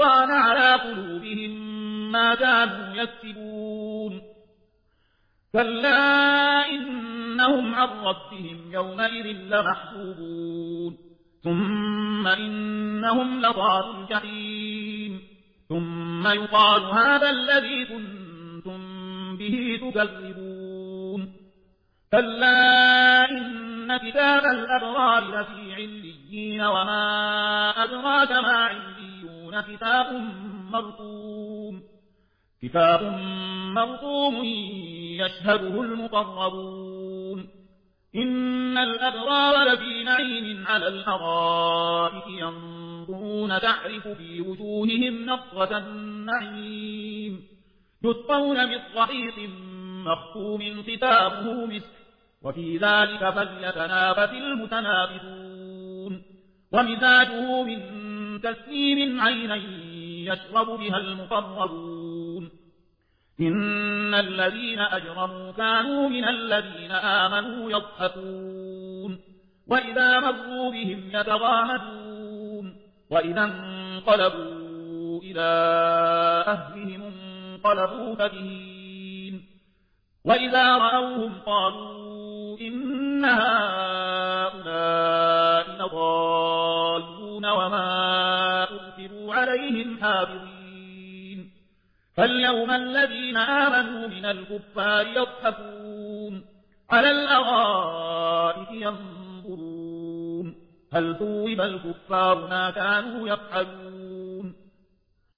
ران على قلوبهم ما كانوا يكسبون. كلا إنهم عن ربهم يومئذ لمحبوبون ثم إنهم لطار الجحيم ثم يقال هذا الذي كنتم به تكذبون. كلا إن كتاب الأبرار لفي عليين وما أدراك ما كتاب مرقوم. كتاب مرقوم يشهده المقربون. إن الأبرار لفي نعيم على الأرائك ينظرون تعرف في وجوههم نصرة النعيم. يسقون بالصحيط مختوم ختامه مسك وفي ذلك فليتنافس المتنافسون. ومزاجه من تسليم عينا يشرب بها المقربون. إن الذين أجرموا كانوا من الذين آمنوا يضحكون. وإذا مروا بهم يتغامدون وإذا انقلبوا إلى أهلهم انقلبوا فكهين. وإذا رأوهم قالوا إن حافظين فاليوم الذين آمنوا من الكفار يضحكون على الأرائك ينظرون. هل ثوب الكفار ما كانوا يفعلون؟